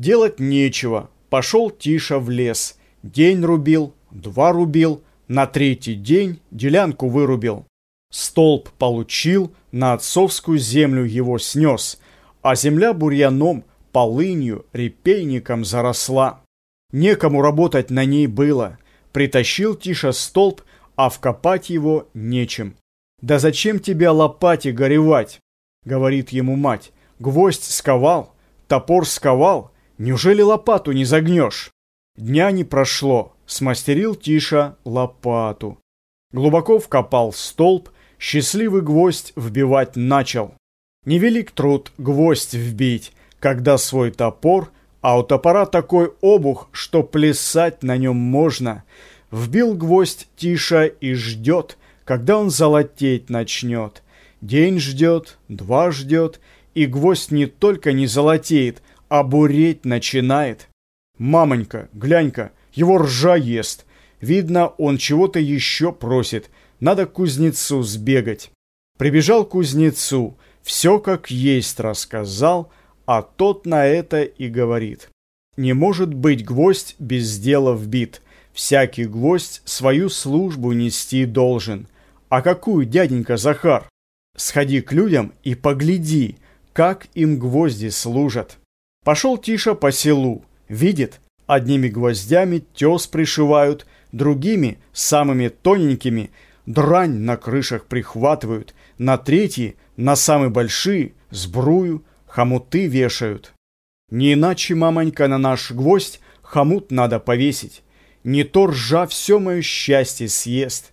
Делать нечего. Пошел Тиша в лес. День рубил, два рубил, на третий день делянку вырубил. Столб получил, на отцовскую землю его снес, а земля бурьяном, полынью, репейником заросла. Некому работать на ней было. Притащил Тиша столб, а вкопать его нечем. «Да зачем тебе лопате горевать?» — говорит ему мать. «Гвоздь сковал, топор сковал, неужели лопату не загнешь?» Дня не прошло, смастерил Тиша лопату. Глубоко вкопал столб, счастливый гвоздь вбивать начал. Невелик труд гвоздь вбить, когда свой топор, а у топора такой обух, что плясать на нем можно. Вбил гвоздь Тиша и ждет, когда он золотеть начнет. День ждет, два ждет, и гвоздь не только не золотеет, а буреть начинает. «Мамонька, глянь-ка, его ржа ест. Видно, он чего-то еще просит. Надо к кузнецу сбегать». Прибежал к кузнецу, все как есть рассказал, а тот на это и говорит. Не может быть гвоздь без дела вбит. Всякий гвоздь свою службу нести должен. А какую, дяденька Захар? Сходи к людям и погляди, как им гвозди служат. Пошел Тиша по селу, видит, одними гвоздями тес пришивают, другими, самыми тоненькими, дрань на крышах прихватывают, на третьи, на самые большие, сбрую, хомуты вешают. Не иначе, мамонька, на наш гвоздь хомут надо повесить. Не то ржа все мое счастье съест.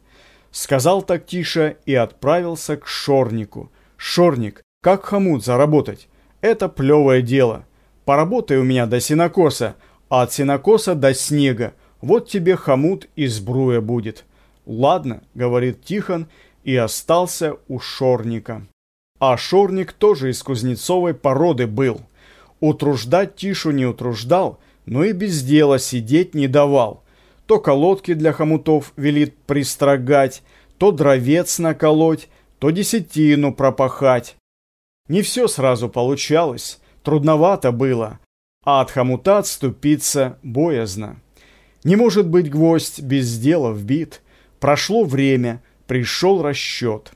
Сказал так тише и отправился к шорнику. Шорник, как хомут заработать? Это плевое дело. Поработай у меня до синокоса, а от синокоса до снега. Вот тебе хомут и сбруя будет. Ладно, говорит Тихон, и остался у шорника. А шорник тоже из кузнецовой породы был. Утруждать Тишу не утруждал, но и без дела сидеть не давал. То колодки для хомутов велит пристрогать, то дровец наколоть, то десятину пропахать. Не все сразу получалось, трудновато было, а от хомута отступиться боязно. Не может быть гвоздь без дела вбит. Прошло время, пришел расчет.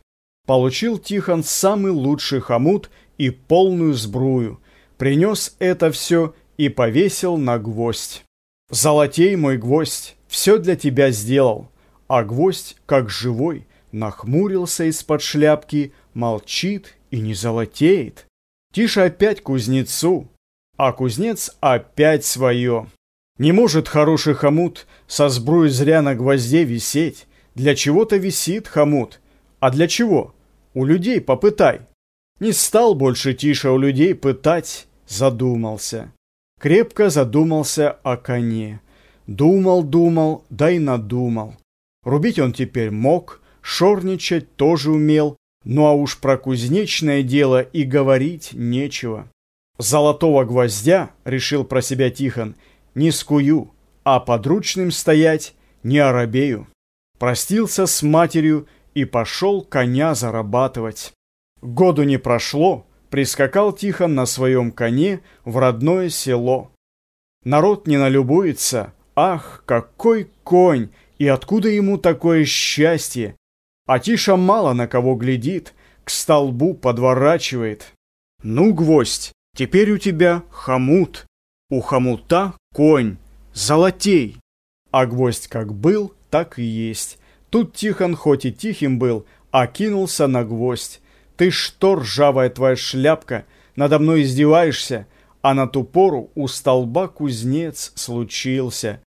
Получил Тихон самый лучший хомут и полную сбрую. Принес это все и повесил на гвоздь. «Золотей мой гвоздь, все для тебя сделал». А гвоздь, как живой, нахмурился из-под шляпки, молчит и не золотеет. Тише опять кузнецу, а кузнец опять свое. Не может хороший хомут со сбруей зря на гвозде висеть. Для чего-то висит хомут. А для чего? У людей попытай. Не стал больше Тише у людей пытать, задумался. Крепко задумался о коне. Думал, думал, да и надумал. Рубить он теперь мог, шорничать тоже умел, ну а уж про кузнечное дело и говорить нечего. Золотого гвоздя, решил про себя Тихон, не скую, а подручным стоять не оробею. Простился с матерью и пошел коня зарабатывать. Году не прошло, прискакал Тихон на своем коне в родное село. Народ не налюбуется, ах, какой конь, и откуда ему такое счастье, а Тиша мало на кого глядит, к столбу подворачивает. Ну, гвоздь, теперь у тебя хомут, у хомута конь, золотей. А гвоздь как был, так и есть. Тут Тихон хоть и тихим был, а кинулся на гвоздь. Ты что, ржавая твоя шляпка, надо мной издеваешься? А на ту пору у столба кузнец случился.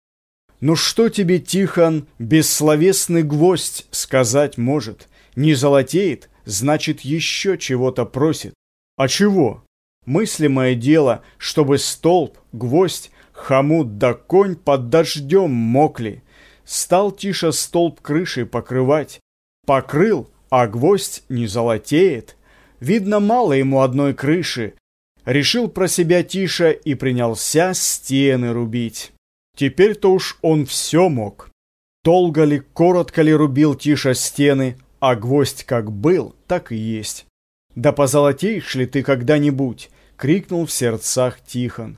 Ну что тебе, Тихон, бессловесный гвоздь сказать может? Не золотеет, значит, еще чего-то просит. А чего? Мыслимое дело, чтобы столб, гвоздь, хомут да конь под дождем мокли. Стал Тиша столб крышей покрывать. Покрыл, а гвоздь не золотеет. Видно, мало ему одной крыши. Решил про себя Тиша и принялся стены рубить. Теперь-то уж он все мог. Долго ли, коротко ли рубил Тиша стены, а гвоздь как был, так и есть. «Да позолотеешь ли ты когда-нибудь?» — крикнул в сердцах Тихон.